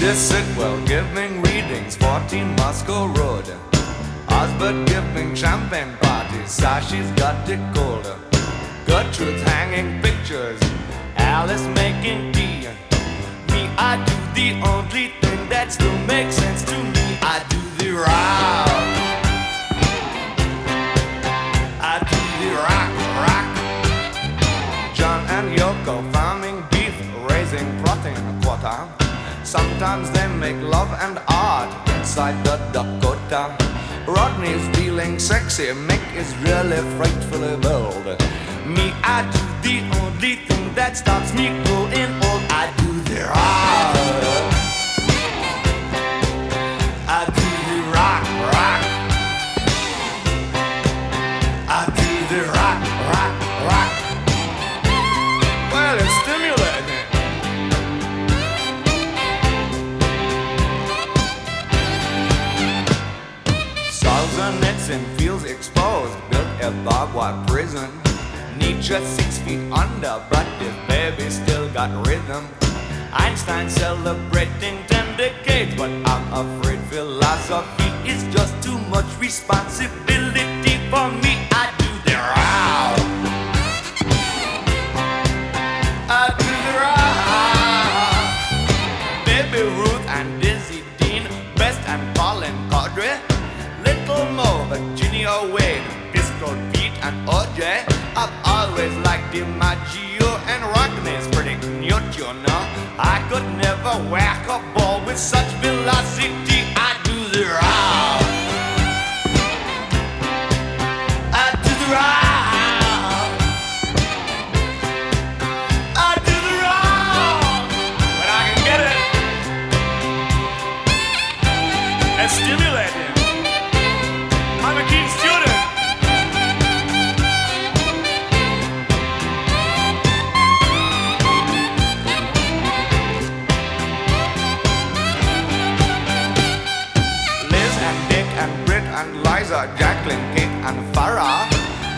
This Sitwell giving readings, 14 Moscow Road. Osbert giving champagne parties, Sachie's got it colder. Gertrude's hanging pictures, Alice making tea. Me, I do the only thing that still makes sense to me. I do the rock. I do the rock, rock. John and Yoko farming beef, raising protein a quarter. Sometimes they make love and art inside the Dakota. Rodney's feeling sexy, Mick is really frightfully bold. Me, I do the only thing that stops me growing old. In fields exposed, built a barbed wire prison. Nietzsche six feet under, but this baby still got rhythm. Einstein celebrating ten decades, but I'm afraid philosophy is just too much responsibility and OJ. I've always liked DiMaggio and Rockne's pretty cute, you know. I could never whack a ball with such velocity. Liza, Jacqueline, Kate and Farrah,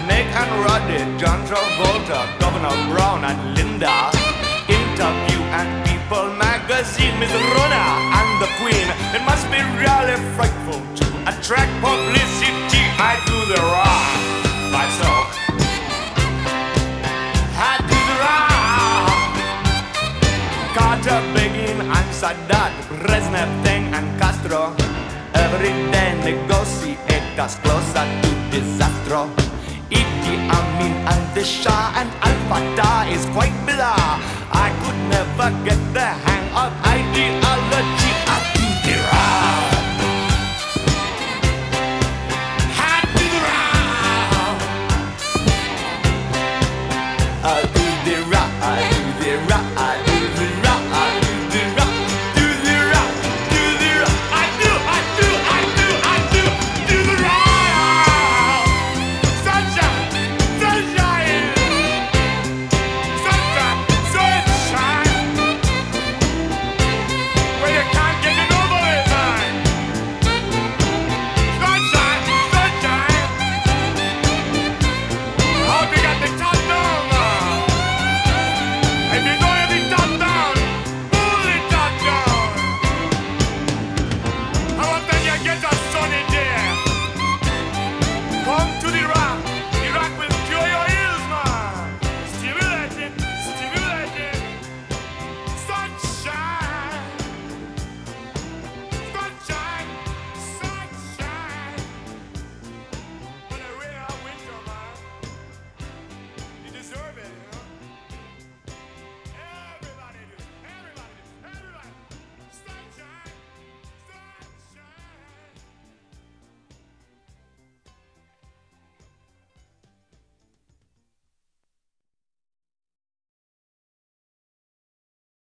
Nick and Roddy, John Travolta, Governor Brown and Linda, Interview and People magazine, Miss Rona and the Queen. It must be really frightful to attract publicity. I do the rock myself. I do the rock. Carter, Begin, and Sadat, Brezhnev, Teng, and Castro. Every day negotiate us closer to disaster. Idi Amin and the Shah and Al Fatah is quite bizarre. I could never get the hang of ideology. I do the round.